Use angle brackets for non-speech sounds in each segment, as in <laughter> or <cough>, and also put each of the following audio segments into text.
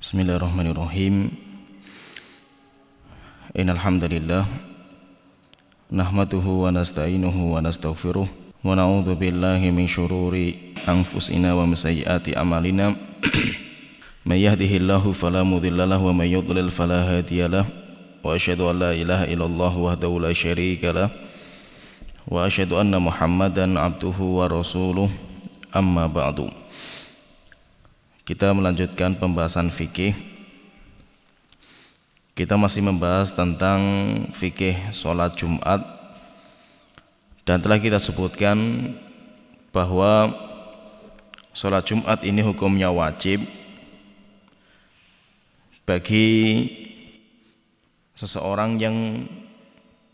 Bismillahirrahmanirrahim. Innal hamdalillah nahmaduhu wa nasta'inuhu wa nastaghfiruh wa na'udzu billahi min shururi anfusina wa min sayyiati a'malina. <clears throat> May yahdihillahu fala mudilla lahu wa may yudlil fala hadiya wa asyhadu la ilaha illallah wahdahu la syarika lahu. Wa asyhadu anna muhammadan abduhu wa rasuluh. Amma ba'du kita melanjutkan pembahasan fikih. Kita masih membahas tentang fikih sholat Jumat dan telah kita sebutkan bahwa sholat Jumat ini hukumnya wajib bagi seseorang yang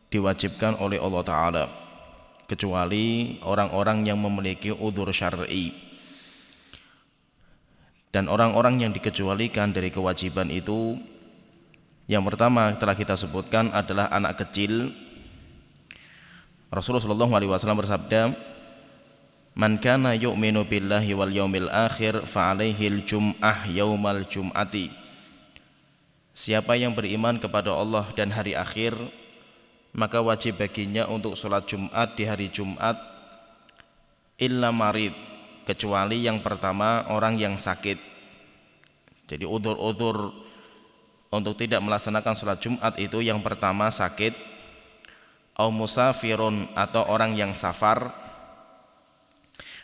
diwajibkan oleh Allah Ta'ala kecuali orang-orang yang memiliki udur syar'i dan orang-orang yang dikecualikan dari kewajiban itu yang pertama telah kita sebutkan adalah anak kecil. Rasulullah Shallallahu alaihi wasallam bersabda Man kana yu'minu billahi wal yaumil akhir fa jum'ah yaumal jum'ati. Siapa yang beriman kepada Allah dan hari akhir maka wajib baginya untuk sholat Jumat di hari Jumat illa marid kecuali yang pertama orang yang sakit jadi udur-udur untuk tidak melaksanakan sholat Jumat itu yang pertama sakit au musafirun atau orang yang safar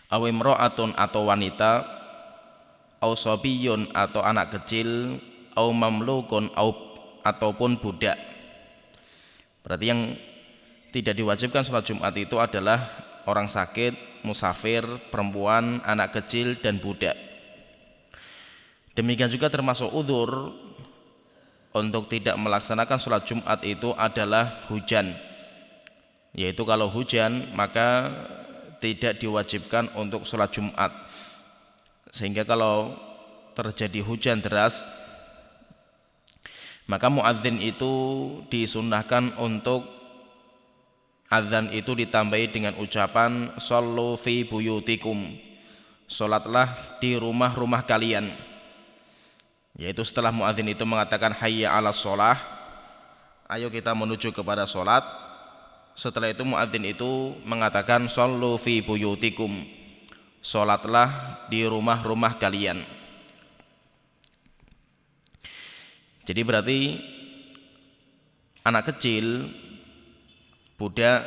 au imra'atun atau wanita au sobiyun atau anak kecil au mamlukun au ataupun budak berarti yang tidak diwajibkan sholat Jumat itu adalah orang sakit, musafir, perempuan, anak kecil dan budak. Demikian juga termasuk udur untuk tidak melaksanakan sholat Jumat itu adalah hujan. Yaitu kalau hujan maka tidak diwajibkan untuk sholat Jumat. Sehingga kalau terjadi hujan deras maka muadzin itu disunahkan untuk Adzan itu ditambahi dengan ucapan Sallu fi buyutikum Salatlah di rumah-rumah kalian Yaitu setelah muadzin itu mengatakan Hayya ala sholah. Ayo kita menuju kepada sholat. Setelah itu muadzin itu mengatakan Sallu fi buyutikum. Salatlah di rumah-rumah kalian. Jadi berarti Anak kecil budak,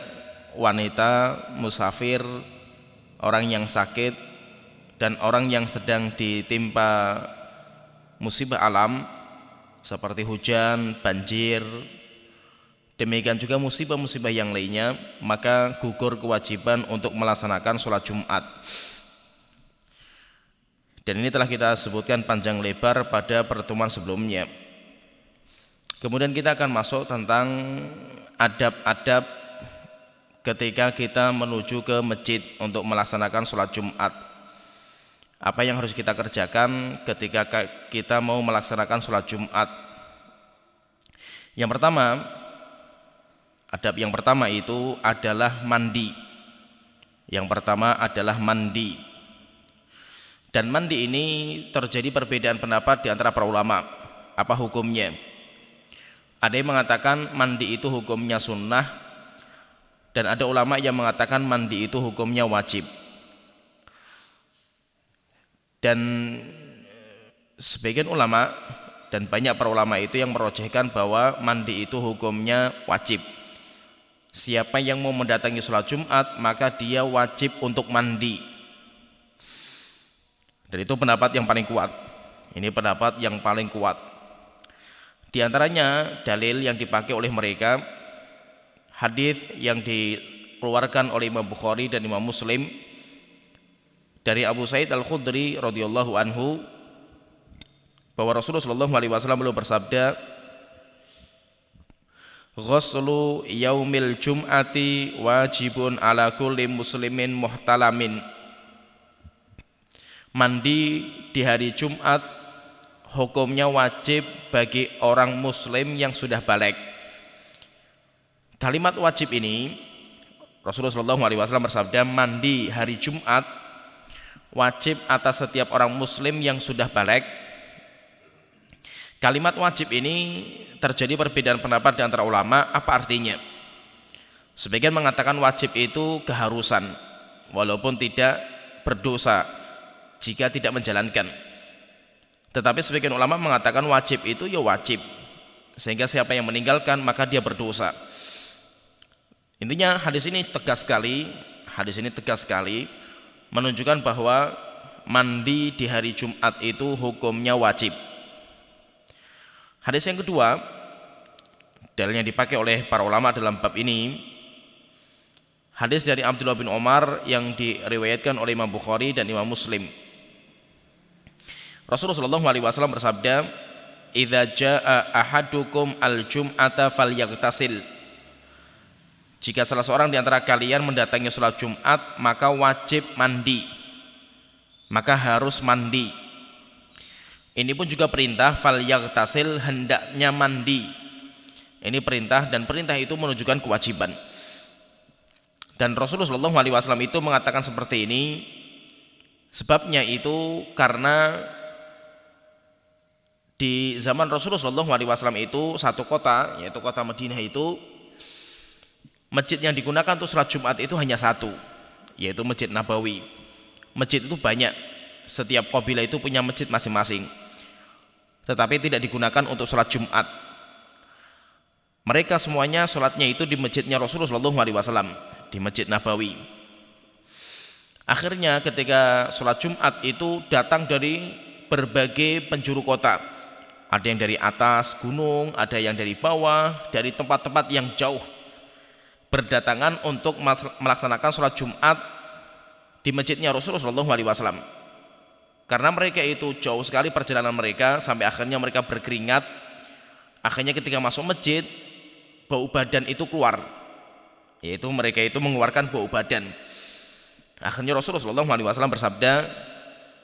wanita, musafir, orang yang sakit dan orang yang sedang ditimpa musibah alam seperti hujan, banjir, demikian juga musibah-musibah yang lainnya, maka gugur kewajiban untuk melaksanakan sholat Jumat. Dan ini telah kita sebutkan panjang lebar pada pertemuan sebelumnya. Kemudian kita akan masuk tentang adab-adab ketika kita menuju ke masjid untuk melaksanakan sholat Jumat. Apa yang harus kita kerjakan ketika kita mau melaksanakan sholat Jumat? Yang pertama, adab yang pertama itu adalah mandi. Yang pertama adalah mandi. Dan mandi ini terjadi perbedaan pendapat di antara para ulama. Apa hukumnya? Ada yang mengatakan mandi itu hukumnya sunnah, dan ada ulama yang mengatakan mandi itu hukumnya wajib dan sebagian ulama dan banyak para ulama itu yang merojehkan bahwa mandi itu hukumnya wajib. Siapa yang mau mendatangi sholat Jumat maka dia wajib untuk mandi. Dan itu pendapat yang paling kuat. Ini pendapat yang paling kuat. Di antaranya dalil yang dipakai oleh mereka hadis yang dikeluarkan oleh Imam Bukhari dan Imam Muslim dari Abu Said Al Khudri radhiyallahu anhu bahwa Rasulullah Shallallahu alaihi wasallam beliau bersabda Ghuslu yaumil jum'ati wajibun ala kulli muslimin muhtalamin. Mandi di hari Jumat hukumnya wajib bagi orang muslim yang sudah balik. Kalimat wajib ini Rasulullah Wasallam bersabda mandi hari Jumat wajib atas setiap orang Muslim yang sudah balik Kalimat wajib ini terjadi perbedaan pendapat di antara ulama apa artinya. Sebagian mengatakan wajib itu keharusan walaupun tidak berdosa jika tidak menjalankan. Tetapi sebagian ulama mengatakan wajib itu ya wajib. Sehingga siapa yang meninggalkan maka dia berdosa. Intinya hadis ini tegas sekali, hadis ini tegas sekali menunjukkan bahwa mandi di hari Jumat itu hukumnya wajib. Hadis yang kedua, dalil yang dipakai oleh para ulama dalam bab ini hadis dari Abdullah bin Omar yang diriwayatkan oleh Imam Bukhari dan Imam Muslim Rasulullah Shallallahu Alaihi Wasallam bersabda, "Idza jaa ahadukum al-jum'ata falyaghtasil." Jika salah seorang di antara kalian mendatangi sholat Jumat, maka wajib mandi. Maka harus mandi. Ini pun juga perintah fal yaghtasil hendaknya mandi. Ini perintah dan perintah itu menunjukkan kewajiban. Dan Rasulullah Shallallahu Alaihi Wasallam itu mengatakan seperti ini. Sebabnya itu karena di zaman Rasulullah Shallallahu Alaihi Wasallam itu satu kota yaitu kota Madinah itu masjid yang digunakan untuk sholat Jumat itu hanya satu yaitu Masjid Nabawi. Masjid itu banyak. Setiap kabilah itu punya masjid masing-masing. Tetapi tidak digunakan untuk sholat Jumat. Mereka semuanya sholatnya itu di masjidnya Rasulullah Shallallahu Alaihi Wasallam di Masjid Nabawi. Akhirnya ketika sholat Jumat itu datang dari berbagai penjuru kota. Ada yang dari atas gunung, ada yang dari bawah, dari tempat-tempat yang jauh berdatangan untuk melaksanakan sholat Jumat di masjidnya Rasulullah SAW. Karena mereka itu jauh sekali perjalanan mereka sampai akhirnya mereka berkeringat. Akhirnya ketika masuk masjid, bau badan itu keluar. Yaitu mereka itu mengeluarkan bau badan. Akhirnya Rasulullah SAW bersabda,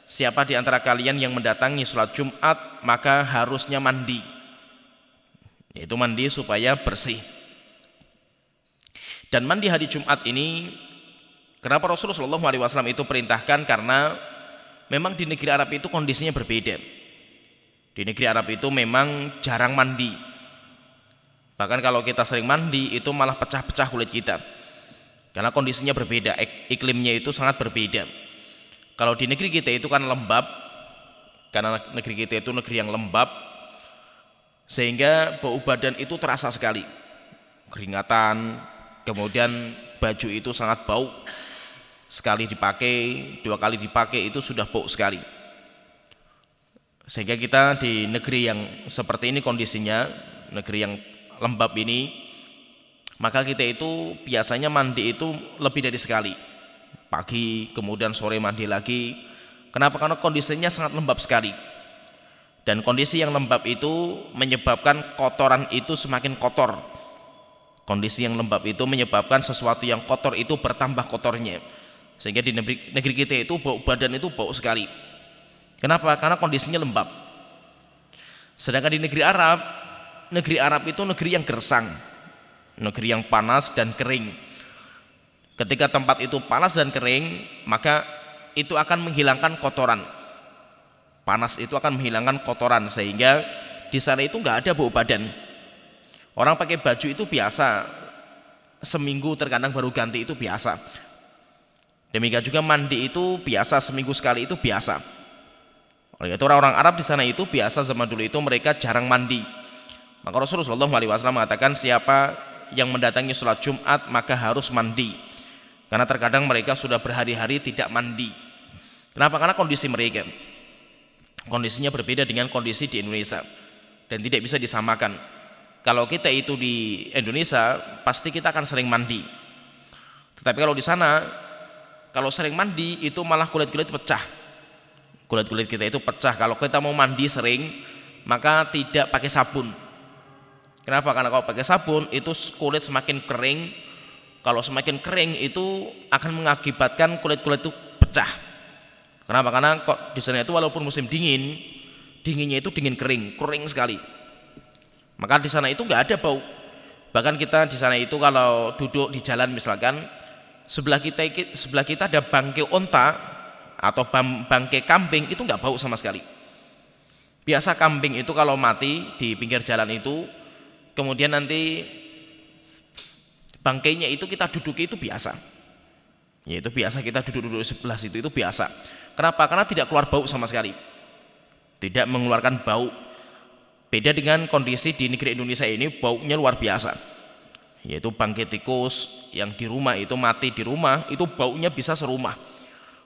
Siapa di antara kalian yang mendatangi sholat Jumat maka harusnya mandi. Yaitu mandi supaya bersih. Dan mandi hari Jumat ini kenapa Rasulullah SAW itu perintahkan karena memang di negeri Arab itu kondisinya berbeda. Di negeri Arab itu memang jarang mandi. Bahkan kalau kita sering mandi itu malah pecah-pecah kulit kita. Karena kondisinya berbeda, iklimnya itu sangat berbeda. Kalau di negeri kita itu kan lembab, karena negeri kita itu negeri yang lembab, sehingga bau badan itu terasa sekali. Keringatan, kemudian baju itu sangat bau. Sekali dipakai, dua kali dipakai itu sudah bau sekali. Sehingga kita di negeri yang seperti ini kondisinya, negeri yang lembab ini, maka kita itu biasanya mandi itu lebih dari sekali. Pagi kemudian sore mandi lagi. Kenapa? Karena kondisinya sangat lembab sekali. Dan kondisi yang lembab itu menyebabkan kotoran itu semakin kotor kondisi yang lembab itu menyebabkan sesuatu yang kotor itu bertambah kotornya. Sehingga di negeri, negeri kita itu bau badan itu bau sekali. Kenapa? Karena kondisinya lembab. Sedangkan di negeri Arab negeri Arab itu negeri yang gersang negeri yang panas dan kering. Ketika tempat itu panas dan kering, maka itu akan menghilangkan kotoran. Panas itu akan menghilangkan kotoran sehingga di sana itu nggak ada bau badan. Orang pakai baju itu biasa, seminggu terkadang baru ganti itu biasa. Demikian juga mandi itu biasa seminggu sekali itu biasa. Oleh itu orang-orang Arab di sana itu biasa zaman dulu itu mereka jarang mandi. Maka Rasulullah SAW mengatakan siapa yang mendatangi sholat Jumat maka harus mandi. Karena terkadang mereka sudah berhari-hari tidak mandi. Kenapa? Karena kondisi mereka kondisinya berbeda dengan kondisi di Indonesia dan tidak bisa disamakan. Kalau kita itu di Indonesia pasti kita akan sering mandi. Tetapi kalau di sana kalau sering mandi itu malah kulit-kulit pecah. Kulit-kulit kita itu pecah. Kalau kita mau mandi sering maka tidak pakai sabun. Kenapa? Karena kalau pakai sabun itu kulit semakin kering kalau semakin kering itu akan mengakibatkan kulit-kulit itu pecah. Kenapa? Karena kok di sana itu walaupun musim dingin, dinginnya itu dingin kering, kering sekali. Maka di sana itu nggak ada bau. Bahkan kita di sana itu kalau duduk di jalan misalkan sebelah kita sebelah kita ada bangkai onta atau bangkai kambing itu nggak bau sama sekali. Biasa kambing itu kalau mati di pinggir jalan itu, kemudian nanti bangkainya itu kita duduki itu biasa. Ya itu biasa kita duduk-duduk sebelah situ itu biasa. Kenapa? Karena tidak keluar bau sama sekali. Tidak mengeluarkan bau. Beda dengan kondisi di negeri Indonesia ini baunya luar biasa. Yaitu bangkai tikus yang di rumah itu mati di rumah itu baunya bisa serumah.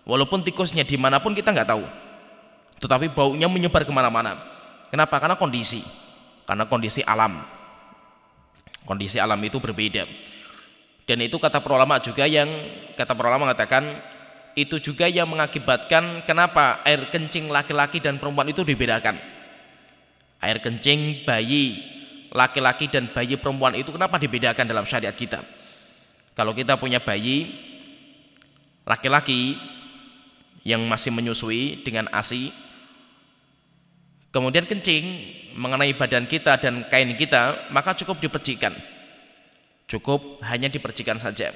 Walaupun tikusnya di mana pun kita nggak tahu. Tetapi baunya menyebar ke mana-mana. Kenapa? Karena kondisi. Karena kondisi alam. Kondisi alam itu berbeda. Dan itu kata para ulama juga yang kata para ulama mengatakan itu juga yang mengakibatkan kenapa air kencing laki-laki dan perempuan itu dibedakan. Air kencing bayi laki-laki dan bayi perempuan itu kenapa dibedakan dalam syariat kita? Kalau kita punya bayi laki-laki yang masih menyusui dengan ASI kemudian kencing mengenai badan kita dan kain kita maka cukup dipercikan Cukup hanya dipercikan saja.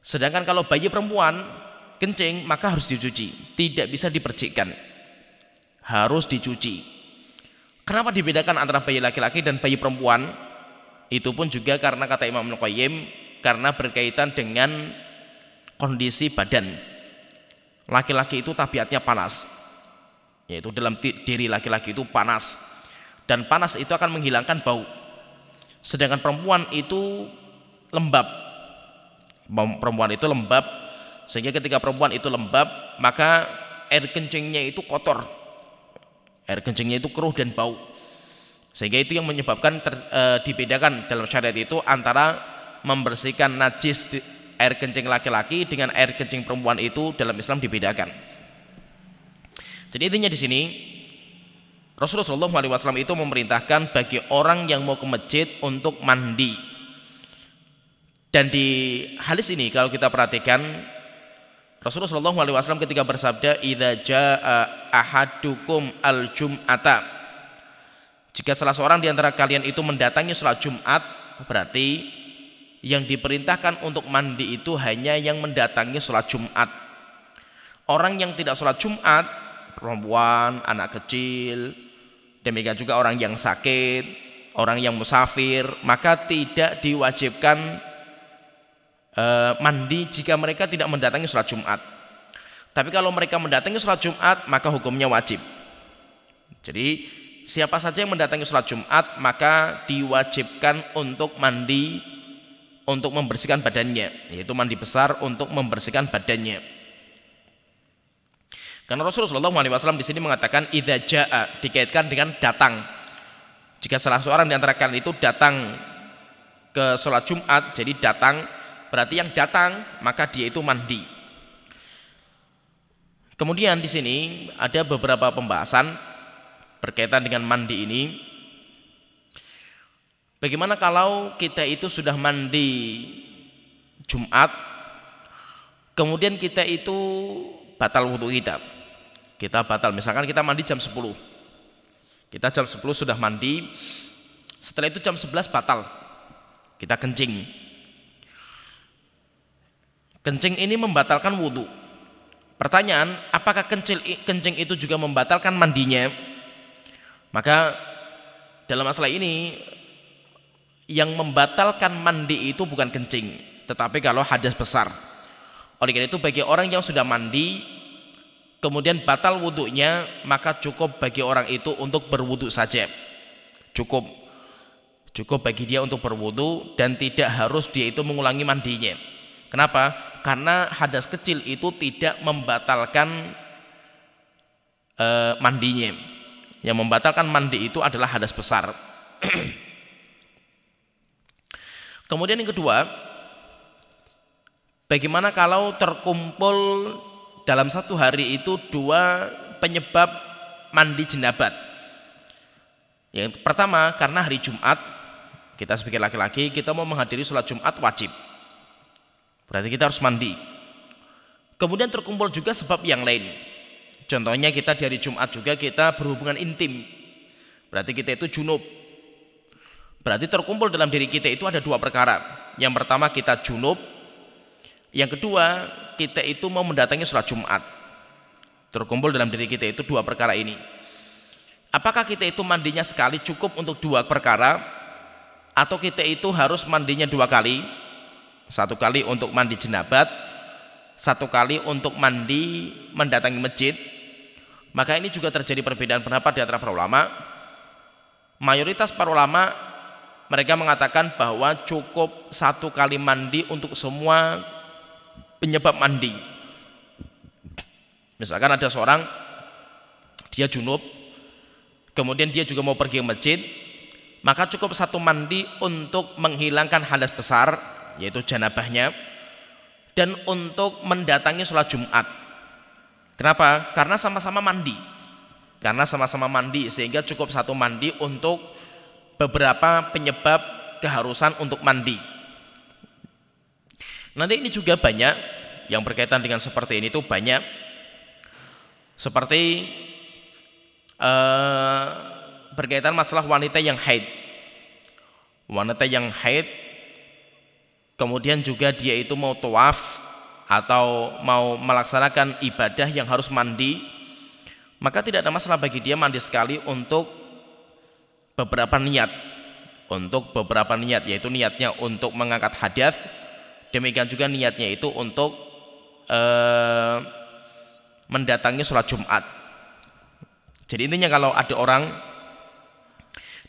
Sedangkan kalau bayi perempuan kencing maka harus dicuci, tidak bisa dipercikkan. Harus dicuci. Kenapa dibedakan antara bayi laki-laki dan bayi perempuan? Itu pun juga karena kata Imam Al-Qayyim karena berkaitan dengan kondisi badan. Laki-laki itu tabiatnya panas. Yaitu dalam diri laki-laki itu panas. Dan panas itu akan menghilangkan bau Sedangkan perempuan itu lembab. Perempuan itu lembab sehingga ketika perempuan itu lembab maka air kencingnya itu kotor. Air kencingnya itu keruh dan bau. Sehingga itu yang menyebabkan ter, e, dibedakan dalam syariat itu antara membersihkan najis di, air kencing laki-laki dengan air kencing perempuan itu dalam Islam dibedakan. Jadi intinya di sini Rasulullah SAW itu memerintahkan bagi orang yang mau ke masjid untuk mandi. Dan di hadis ini kalau kita perhatikan Rasulullah SAW ketika bersabda idza jaa ahadukum al-jum'ata. Jika salah seorang di antara kalian itu mendatangi sholat Jumat berarti yang diperintahkan untuk mandi itu hanya yang mendatangi sholat Jumat. Orang yang tidak sholat Jumat perempuan, anak kecil Demikian juga orang yang sakit, orang yang musafir, maka tidak diwajibkan e, mandi jika mereka tidak mendatangi sholat Jumat. Tapi kalau mereka mendatangi sholat Jumat, maka hukumnya wajib. Jadi siapa saja yang mendatangi sholat Jumat, maka diwajibkan untuk mandi untuk membersihkan badannya, yaitu mandi besar untuk membersihkan badannya. Karena Rasulullah SAW di sini mengatakan idza jaa dikaitkan dengan datang. Jika salah seorang di antara kalian itu datang ke sholat Jumat, jadi datang berarti yang datang maka dia itu mandi. Kemudian di sini ada beberapa pembahasan berkaitan dengan mandi ini. Bagaimana kalau kita itu sudah mandi Jumat, kemudian kita itu batal wudhu kita kita batal. Misalkan kita mandi jam 10. Kita jam 10 sudah mandi. Setelah itu jam 11 batal. Kita kencing. Kencing ini membatalkan wudhu. Pertanyaan, apakah kencing, itu juga membatalkan mandinya? Maka dalam masalah ini yang membatalkan mandi itu bukan kencing, tetapi kalau hadas besar. Oleh karena itu bagi orang yang sudah mandi kemudian batal wudhunya maka cukup bagi orang itu untuk berwudhu saja cukup cukup bagi dia untuk berwudhu dan tidak harus dia itu mengulangi mandinya kenapa? Karena hadas kecil itu tidak membatalkan e, mandinya yang membatalkan mandi itu adalah hadas besar <clears throat> kemudian yang kedua bagaimana kalau terkumpul dalam satu hari itu dua penyebab mandi jenabat. Yang pertama karena hari Jumat kita sebagai laki-laki kita mau menghadiri sholat Jumat wajib. Berarti kita harus mandi. Kemudian terkumpul juga sebab yang lain. Contohnya kita di hari Jumat juga kita berhubungan intim. Berarti kita itu junub. Berarti terkumpul dalam diri kita itu ada dua perkara. Yang pertama kita junub. Yang kedua kita itu mau mendatangi sholat Jumat. Terkumpul dalam diri kita itu dua perkara ini. apakah kita itu mandinya sekali cukup untuk dua perkara atau kita itu harus mandinya dua kali satu kali untuk mandi jenabat satu kali untuk mandi mendatangi masjid. Maka ini juga terjadi perbedaan pendapat di antara para ulama. Mayoritas para ulama mereka mengatakan bahwa cukup satu kali mandi untuk semua penyebab mandi. Misalkan ada seorang dia junub kemudian dia juga mau pergi ke masjid maka cukup satu mandi untuk menghilangkan hadas besar yaitu janabahnya dan untuk mendatangi sholat Jumat. Kenapa? Karena sama-sama mandi. Karena sama-sama mandi sehingga cukup satu mandi untuk beberapa penyebab keharusan untuk mandi. Nanti ini juga banyak yang berkaitan dengan seperti ini itu banyak seperti uh, berkaitan masalah wanita yang haid. Wanita yang haid kemudian juga dia itu mau tawaf atau mau melaksanakan ibadah yang harus mandi maka tidak ada masalah bagi dia mandi sekali untuk beberapa niat. Untuk beberapa niat yaitu niatnya untuk mengangkat hadas. Demikian juga niatnya itu untuk eh, mendatangi sholat Jumat. Jadi intinya kalau ada orang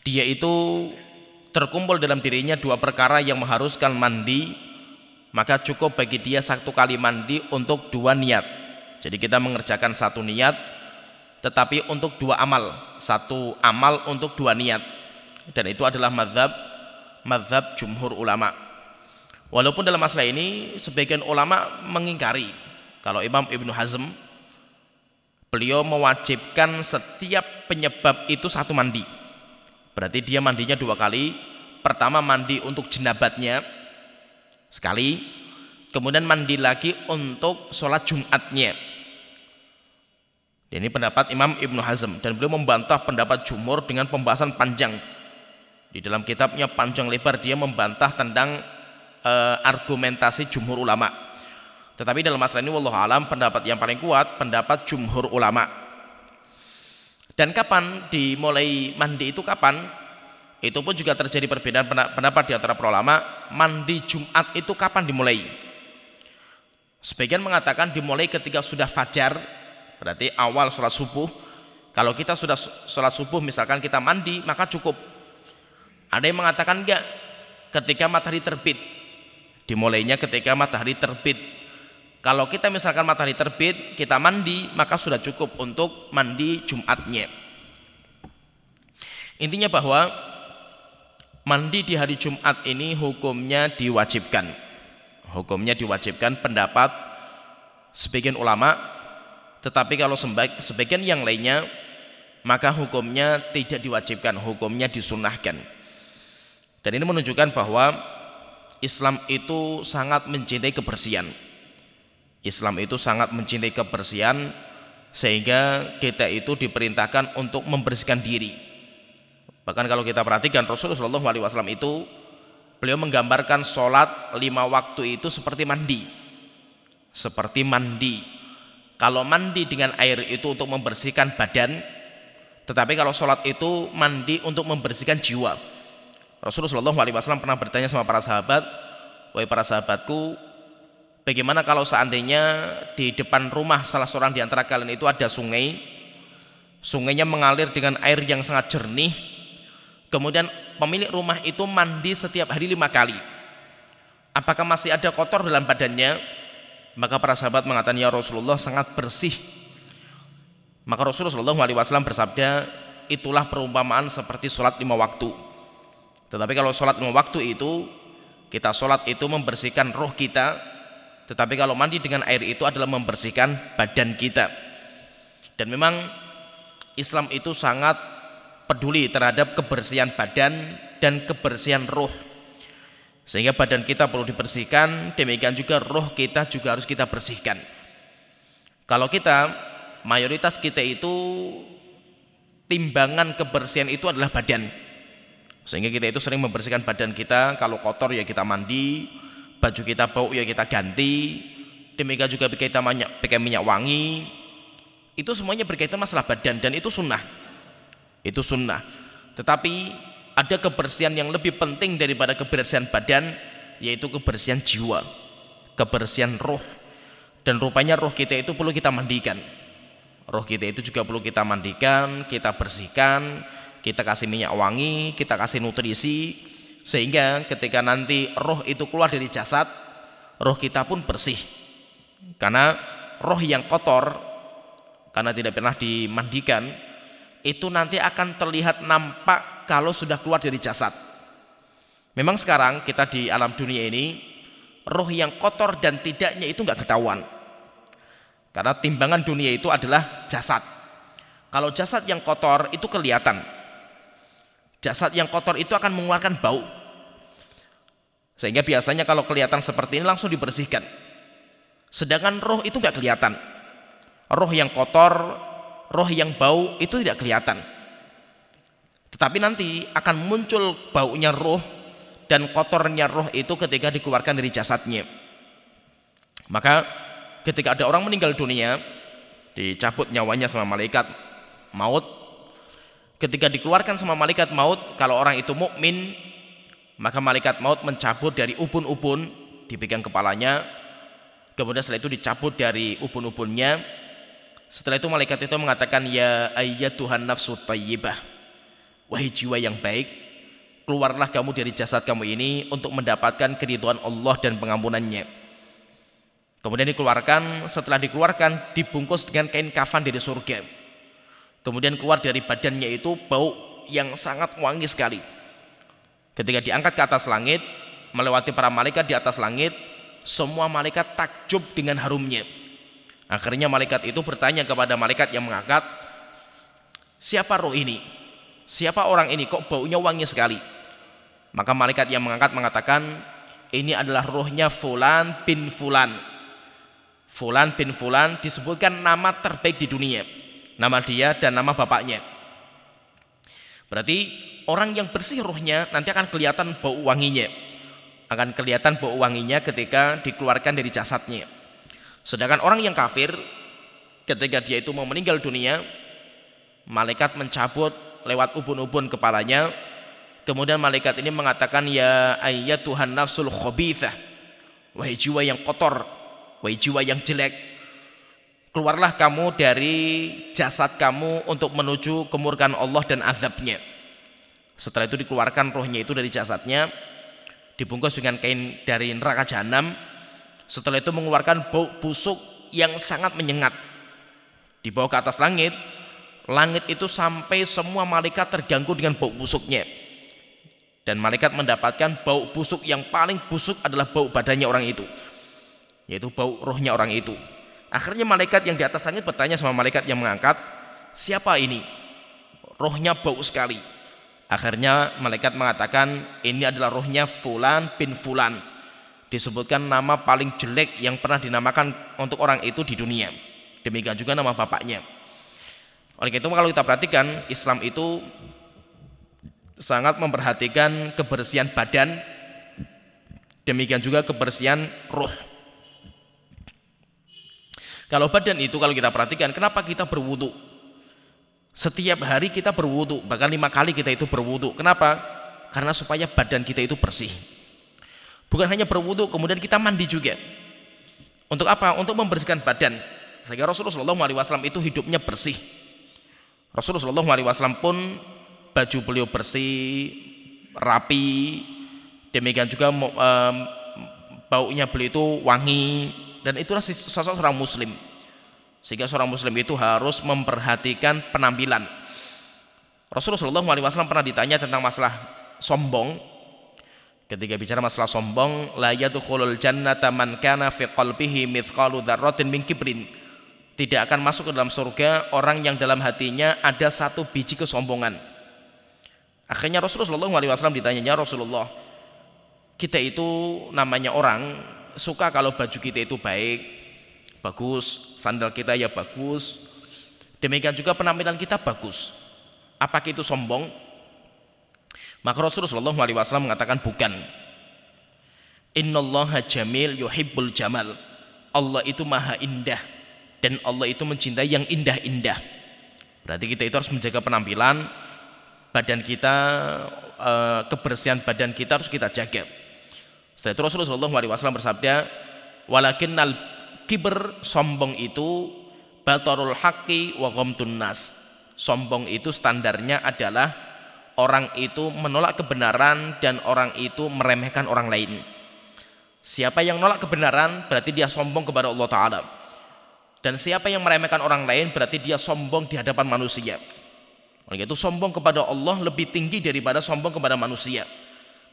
dia itu terkumpul dalam dirinya dua perkara yang mengharuskan mandi maka cukup bagi dia satu kali mandi untuk dua niat. Jadi kita mengerjakan satu niat tetapi untuk dua amal. Satu amal untuk dua niat. Dan itu adalah mazhab mazhab jumhur ulama. Walaupun dalam masalah ini sebagian ulama mengingkari. Kalau Imam Ibnu Hazm beliau mewajibkan setiap penyebab itu satu mandi Berarti dia mandinya dua kali. Pertama mandi untuk jenabatnya sekali. Kemudian mandi lagi untuk sholat Jumatnya. Ini pendapat Imam Ibnu Hazm dan beliau membantah pendapat jumur dengan pembahasan panjang. Di dalam kitabnya panjang lebar dia membantah tentang e, argumentasi jumhur ulama. Tetapi dalam masalah ini wallahu alam pendapat yang paling kuat pendapat jumhur ulama. Dan kapan dimulai mandi itu kapan? Itu pun juga terjadi perbedaan pendapat di antara para ulama. Mandi Jumat itu kapan dimulai? Sebagian mengatakan dimulai ketika sudah fajar, berarti awal sholat subuh. Kalau kita sudah sholat subuh, misalkan kita mandi, maka cukup. Ada yang mengatakan enggak, ketika matahari terbit. Dimulainya ketika matahari terbit kalau kita misalkan matahari terbit, kita mandi, maka sudah cukup untuk mandi Jumatnya. Intinya bahwa mandi di hari Jumat ini hukumnya diwajibkan. Hukumnya diwajibkan pendapat sebagian ulama, tetapi kalau sebagian yang lainnya maka hukumnya tidak diwajibkan, hukumnya disunahkan. Dan ini menunjukkan bahwa Islam itu sangat mencintai kebersihan. Islam itu sangat mencintai kebersihan sehingga kita itu diperintahkan untuk membersihkan diri. Bahkan kalau kita perhatikan Rasulullah SAW itu beliau menggambarkan sholat lima waktu itu seperti mandi, seperti mandi. Kalau mandi dengan air itu untuk membersihkan badan, tetapi kalau sholat itu mandi untuk membersihkan jiwa. Rasulullah SAW pernah bertanya sama para sahabat, wahai para sahabatku, Bagaimana kalau seandainya di depan rumah salah seorang di antara kalian itu ada sungai, sungainya mengalir dengan air yang sangat jernih, kemudian pemilik rumah itu mandi setiap hari lima kali. Apakah masih ada kotor dalam badannya? Maka para sahabat mengatakan ya Rasulullah sangat bersih. Maka Rasulullah SAW bersabda, itulah perumpamaan seperti sholat lima waktu. Tetapi kalau sholat lima waktu itu, kita sholat itu membersihkan roh kita, tetapi kalau mandi dengan air itu adalah membersihkan badan kita. Dan memang Islam itu sangat peduli terhadap kebersihan badan dan kebersihan roh. Sehingga badan kita perlu dibersihkan, demikian juga roh kita juga harus kita bersihkan. Kalau kita mayoritas kita itu timbangan kebersihan itu adalah badan. Sehingga kita itu sering membersihkan badan kita, kalau kotor ya kita mandi, baju kita bau ya kita ganti demikian juga berkaitan minyak pakai minyak wangi itu semuanya berkaitan masalah badan dan itu sunnah Itu sunnah. Tetapi ada kebersihan yang lebih penting daripada kebersihan badan yaitu kebersihan jiwa, kebersihan roh. Dan rupanya roh kita itu perlu kita mandikan. Roh kita itu juga perlu kita mandikan, kita bersihkan, kita kasih minyak wangi, kita kasih nutrisi sehingga ketika nanti roh itu keluar dari jasad, roh kita pun bersih. Karena roh yang kotor karena tidak pernah dimandikan itu nanti akan terlihat nampak kalau sudah keluar dari jasad. Memang sekarang kita di alam dunia ini roh yang kotor dan tidaknya itu nggak ketahuan. Karena timbangan dunia itu adalah jasad. Kalau jasad yang kotor itu kelihatan. Jasad yang kotor itu akan mengeluarkan bau. Sehingga biasanya kalau kelihatan seperti ini langsung dibersihkan. Sedangkan roh itu nggak kelihatan. Roh yang kotor roh yang bau itu tidak kelihatan. Tetapi nanti akan muncul baunya roh dan kotornya roh itu ketika dikeluarkan dari jasadnya. Maka ketika ada orang meninggal dunia, dicabut nyawanya sama malaikat maut. Ketika dikeluarkan sama malaikat maut, kalau orang itu mukmin, maka malaikat maut mencabut dari ubun-ubun, dipegang kepalanya, kemudian setelah itu dicabut dari ubun-ubunnya, setelah itu malaikat itu mengatakan ya Tuhan nafsu tayyibah. Wahai jiwa yang baik, keluarlah kamu dari jasad kamu ini untuk mendapatkan keridhaan Allah dan pengampunannya. Kemudian dikeluarkan, setelah dikeluarkan dibungkus dengan kain kafan dari surga. Kemudian keluar dari badannya itu bau yang sangat wangi sekali. Ketika diangkat ke atas langit, melewati para malaikat di atas langit, semua malaikat takjub dengan harumnya. Akhirnya malaikat itu bertanya kepada malaikat yang mengangkat, siapa roh ini? Siapa orang ini kok baunya wangi sekali? Maka malaikat yang mengangkat mengatakan, ini adalah rohnya Fulan bin Fulan. Fulan bin Fulan disebutkan nama terbaik di dunia. Nama dia dan nama bapaknya. Berarti orang yang bersih rohnya nanti akan kelihatan bau wanginya. Akan kelihatan bau wanginya ketika dikeluarkan dari jasadnya. Sedangkan orang yang kafir ketika dia itu mau meninggal dunia, malaikat mencabut lewat ubun-ubun kepalanya. Kemudian malaikat ini mengatakan ya ayat Tuhan nafsul khabithah. Wahai jiwa yang kotor, wahai jiwa yang jelek, keluarlah kamu dari jasad kamu untuk menuju kemurkaan Allah dan azabnya. Setelah itu dikeluarkan rohnya itu dari jasadnya, dibungkus dengan kain dari neraka jahanam, setelah itu mengeluarkan bau busuk yang sangat menyengat. Dibawa ke atas langit, langit itu sampai semua malaikat terganggu dengan bau busuknya. Dan malaikat mendapatkan bau busuk yang paling busuk adalah bau badannya orang itu. Yaitu bau rohnya orang itu. Akhirnya malaikat yang di atas langit bertanya sama malaikat yang mengangkat, siapa ini? Rohnya bau sekali. Akhirnya malaikat mengatakan, ini adalah rohnya Fulan bin Fulan disebutkan nama paling jelek yang pernah dinamakan untuk orang itu di dunia. Demikian juga nama bapaknya. Oleh itu kalau kita perhatikan Islam itu sangat memperhatikan kebersihan badan demikian juga kebersihan roh. Kalau badan itu kalau kita perhatikan kenapa kita berwudu? Setiap hari kita berwudu, bahkan lima kali kita itu berwudu. Kenapa? Karena supaya badan kita itu bersih. Bukan hanya berwudu, kemudian kita mandi juga. Untuk apa? Untuk membersihkan badan. Sehingga Rasulullah SAW itu hidupnya bersih. Rasulullah SAW pun baju beliau bersih, rapi, demikian juga um, baunya beliau itu wangi, dan itulah sosok seorang muslim. Sehingga seorang muslim itu harus memperhatikan penampilan. Rasulullah SAW pernah ditanya tentang masalah sombong, Ketika bicara masalah sombong, la yadkhulul jannata man kana fi qalbihi mithqalu dzarratin min kibrin. Tidak akan masuk ke dalam surga orang yang dalam hatinya ada satu biji kesombongan. Akhirnya Rasulullah SAW ditanya, "Ya Rasulullah, kita itu namanya orang suka kalau baju kita itu baik, bagus, sandal kita ya bagus. Demikian juga penampilan kita bagus. Apakah itu sombong? Maka Rasulullah SAW mengatakan bukan. Innallaha jamil yuhibbul jamal. Allah itu maha indah dan Allah itu mencintai yang indah-indah. Berarti kita itu harus menjaga penampilan badan kita eh, kebersihan badan kita harus kita jaga. Setelah itu Rasulullah SAW bersabda, walakinnal kiber sombong itu batarul haqqi wa ghamtun nas. Sombong itu standarnya adalah orang itu menolak kebenaran dan orang itu meremehkan orang lain. Siapa yang menolak kebenaran berarti dia sombong kepada Allah Ta'ala. Dan siapa yang meremehkan orang lain berarti dia sombong di hadapan manusia. Oleh itu sombong kepada Allah lebih tinggi daripada sombong kepada manusia.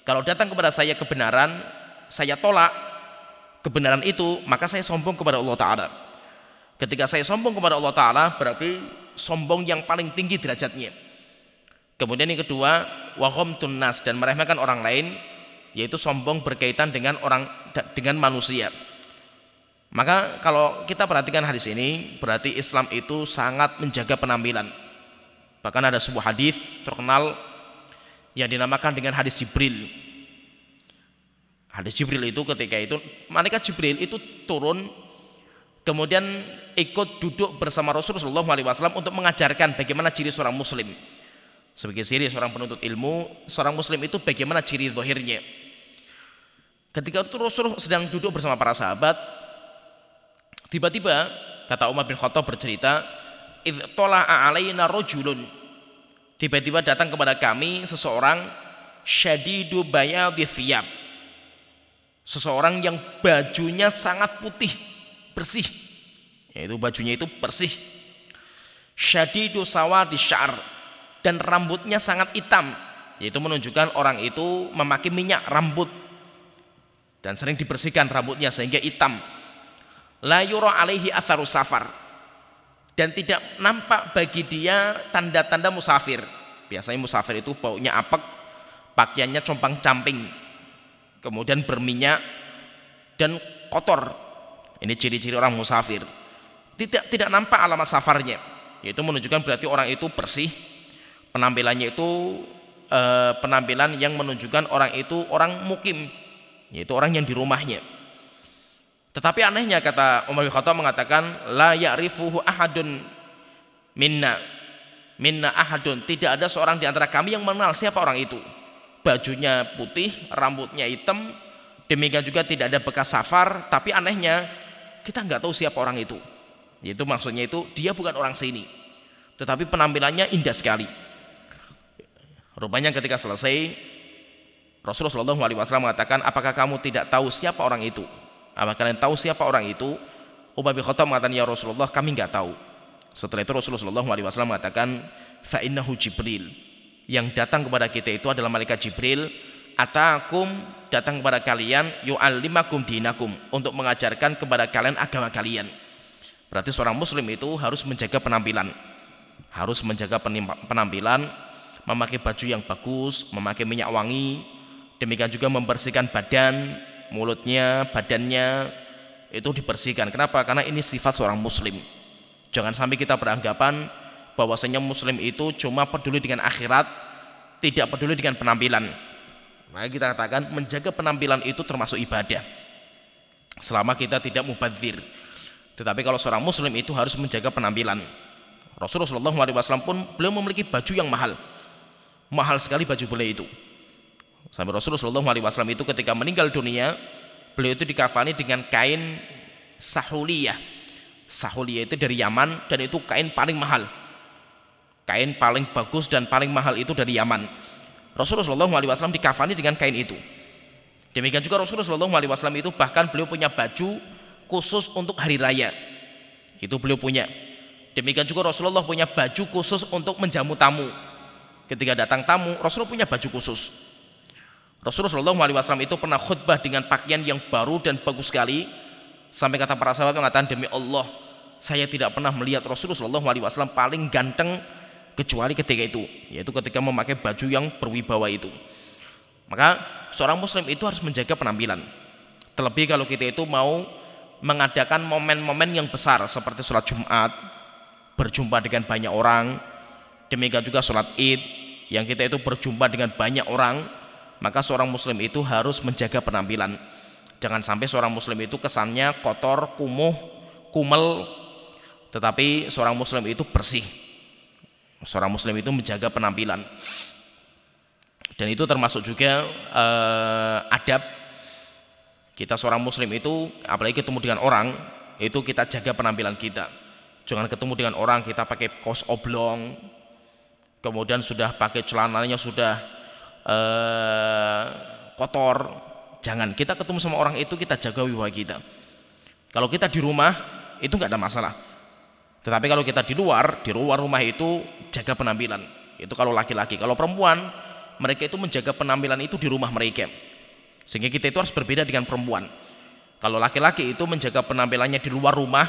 Kalau datang kepada saya kebenaran, saya tolak kebenaran itu, maka saya sombong kepada Allah Ta'ala. Ketika saya sombong kepada Allah Ta'ala, berarti sombong yang paling tinggi derajatnya. Kemudian yang kedua, wahom tunas dan meremehkan orang lain, yaitu sombong berkaitan dengan orang dengan manusia. Maka kalau kita perhatikan hadis ini, berarti Islam itu sangat menjaga penampilan. Bahkan ada sebuah hadis terkenal yang dinamakan dengan hadis Jibril. Hadis Jibril itu ketika itu malaikat Jibril itu turun kemudian ikut duduk bersama Rasulullah SAW untuk mengajarkan bagaimana ciri seorang muslim. Sebagai ciri seorang penuntut ilmu, seorang muslim itu bagaimana ciri zahirnya. Ketika itu Rasulullah sedang duduk bersama para sahabat, tiba-tiba kata Umar bin Khattab bercerita, "Idhtola'a alaina rajulun." Tiba-tiba datang kepada kami seseorang syadidu bayadhi thiyab. Seseorang yang bajunya sangat putih, bersih. Yaitu bajunya itu bersih. Syadidu sawadi syar dan rambutnya sangat hitam, yaitu menunjukkan orang itu memakai minyak rambut dan sering dibersihkan rambutnya sehingga hitam. La yura alaihi asaru safar dan tidak nampak bagi dia tanda-tanda musafir. Biasanya musafir itu baunya apek, pakaiannya compang-camping, kemudian berminyak dan kotor. Ini ciri-ciri orang musafir. Tidak tidak nampak alamat safarnya, yaitu menunjukkan berarti orang itu bersih, penampilannya itu eh, penampilan yang menunjukkan orang itu orang mukim, yaitu orang yang di rumahnya. Tetapi anehnya kata Umar bin Khattab mengatakan la ya'rifuhu ahadun minna minna ahadun tidak ada seorang di antara kami yang mengenal siapa orang itu. Bajunya putih, rambutnya hitam, demikian juga tidak ada bekas safar, tapi anehnya kita nggak tahu siapa orang itu. Yaitu maksudnya itu dia bukan orang sini. Tetapi penampilannya indah sekali. Rupanya ketika selesai Rasulullah SAW mengatakan, apakah kamu tidak tahu siapa orang itu? Apakah kalian tahu siapa orang itu? Ubay bin Khattab mengatakan, ya Rasulullah kami nggak tahu. Setelah itu Rasulullah SAW mengatakan, fa'innahu Jibril. Yang datang kepada kita itu adalah malaikat Jibril. Atakum datang kepada kalian yu'allimakum dinakum untuk mengajarkan kepada kalian agama kalian. Berarti seorang muslim itu harus menjaga penampilan. Harus menjaga penampilan, memakai baju yang bagus, memakai minyak wangi, Demikian juga membersihkan badan, mulutnya, badannya itu dibersihkan. Kenapa? Karena ini sifat seorang muslim. Jangan sampai kita beranggapan bahwasanya muslim itu cuma peduli dengan akhirat, tidak peduli dengan penampilan. Maka kita katakan menjaga penampilan itu termasuk ibadah. Selama kita tidak mubadzir. Tetapi kalau seorang muslim itu harus menjaga penampilan. Rasulullah SAW pun beliau memiliki baju yang mahal. Mahal sekali baju beliau itu. Sampai Rasulullah SAW itu ketika meninggal dunia, beliau itu dikafani dengan kain sahuliyah. Sahuliyah itu dari Yaman dan itu kain paling mahal. Kain paling bagus dan paling mahal itu dari Yaman. Rasulullah SAW dikafani dengan kain itu. Demikian juga Rasulullah SAW itu bahkan beliau punya baju khusus untuk hari raya. Itu beliau punya. Demikian juga Rasulullah punya baju khusus untuk menjamu tamu. Ketika datang tamu, Rasulullah punya baju khusus. Rasulullah SAW itu pernah khutbah dengan pakaian yang baru dan bagus sekali sampai kata para sahabat mengatakan demi Allah saya tidak pernah melihat Rasulullah SAW paling ganteng kecuali ketika itu yaitu ketika memakai baju yang berwibawa itu. Maka seorang muslim itu harus menjaga penampilan. Terlebih kalau kita itu mau mengadakan momen-momen yang besar seperti sholat Jumat berjumpa dengan banyak orang demikian juga sholat id yang kita itu berjumpa dengan banyak orang maka seorang muslim itu harus menjaga penampilan. Jangan sampai seorang muslim itu kesannya kotor, kumuh, kumel tetapi seorang muslim itu bersih seorang muslim itu menjaga penampilan Dan itu termasuk juga uh, adab kita seorang muslim itu apalagi ketemu dengan orang itu kita jaga penampilan kita. Jangan ketemu dengan orang kita pakai kaos oblong, kemudian sudah pakai celananya sudah uh, kotor. Jangan kita ketemu sama orang itu kita jaga wibawa kita. Kalau kita di rumah itu nggak ada masalah. Tetapi kalau kita di luar, di luar rumah itu jaga penampilan. Itu kalau laki-laki. Kalau perempuan, mereka itu menjaga penampilan itu di rumah mereka. Sehingga kita itu harus berbeda dengan perempuan. Kalau laki-laki itu menjaga penampilannya di luar rumah,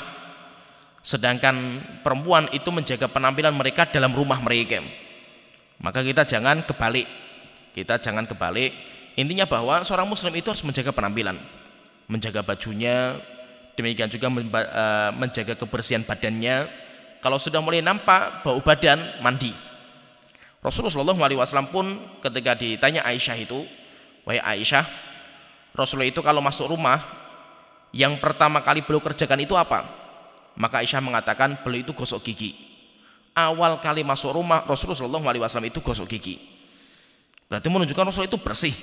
sedangkan perempuan itu menjaga penampilan mereka dalam rumah mereka. Maka kita jangan kebalik. Kita jangan kebalik. Intinya bahwa seorang muslim itu harus menjaga penampilan. Menjaga bajunya, demikian juga eh, menjaga kebersihan badannya. Kalau sudah mulai nampak bau badan, mandi Rasulullah SAW pun ketika ditanya Aisyah itu, wahai Aisyah, Rasulullah itu kalau masuk rumah, yang pertama kali beliau kerjakan itu apa? Maka Aisyah mengatakan beliau itu gosok gigi. Awal kali masuk rumah Rasulullah SAW itu gosok gigi. Berarti menunjukkan Rasulullah itu bersih.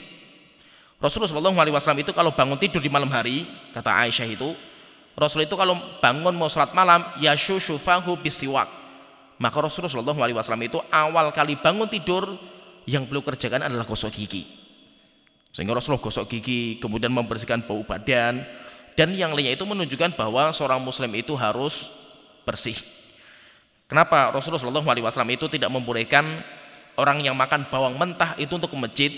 Rasulullah SAW itu kalau bangun tidur di malam hari, kata Aisyah itu, Rasulullah itu kalau bangun mau sholat malam, ya syufahu bisiwak maka Rasulullah SAW itu awal kali bangun tidur yang beliau kerjakan adalah gosok gigi. Sehingga Rasulullah gosok gigi, kemudian membersihkan bau badan, dan yang lainnya itu menunjukkan bahwa seorang muslim itu harus bersih. Kenapa Rasulullah SAW itu tidak membolehkan orang yang makan bawang mentah itu untuk ke masjid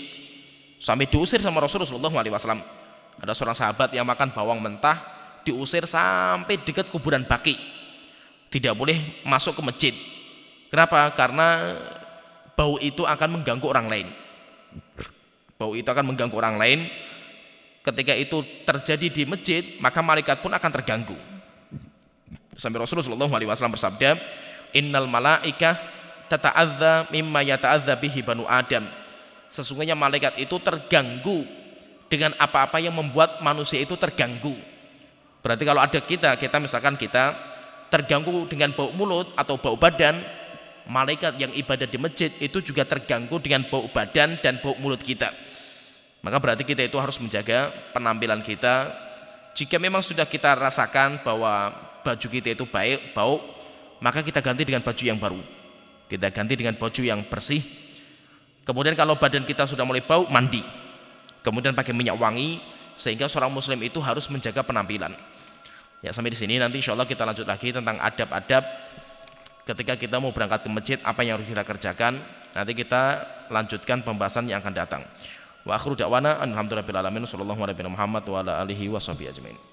sampai diusir sama Rasulullah SAW. Ada seorang sahabat yang makan bawang mentah diusir sampai dekat kuburan baki. Tidak boleh masuk ke masjid Kenapa? Karena bau itu akan mengganggu orang lain. Bau itu akan mengganggu orang lain. Ketika itu terjadi di masjid, maka malaikat pun akan terganggu. Sampai Rasulullah SAW bersabda, Innal malaikah tata'adza mimma yata'adza bihi banu Adam. Sesungguhnya malaikat itu terganggu dengan apa-apa yang membuat manusia itu terganggu. Berarti kalau ada kita, kita misalkan kita terganggu dengan bau mulut atau bau badan, malaikat yang ibadah di masjid itu juga terganggu dengan bau badan dan bau mulut kita. Maka berarti kita itu harus menjaga penampilan kita. Jika memang sudah kita rasakan bahwa baju kita itu baik, bau, maka kita ganti dengan baju yang baru. Kita ganti dengan baju yang bersih. Kemudian kalau badan kita sudah mulai bau, mandi. Kemudian pakai minyak wangi sehingga seorang muslim itu harus menjaga penampilan. Ya sampai di sini. Nanti insya Allah kita lanjut lagi tentang adab-adab ketika kita mau berangkat ke masjid apa yang harus kita kerjakan. Nanti kita lanjutkan pembahasan yang akan datang. Wa akhiru da'wana alhamdulillahirabbil alamin. Sallallahu alaihi wa alihi wasallam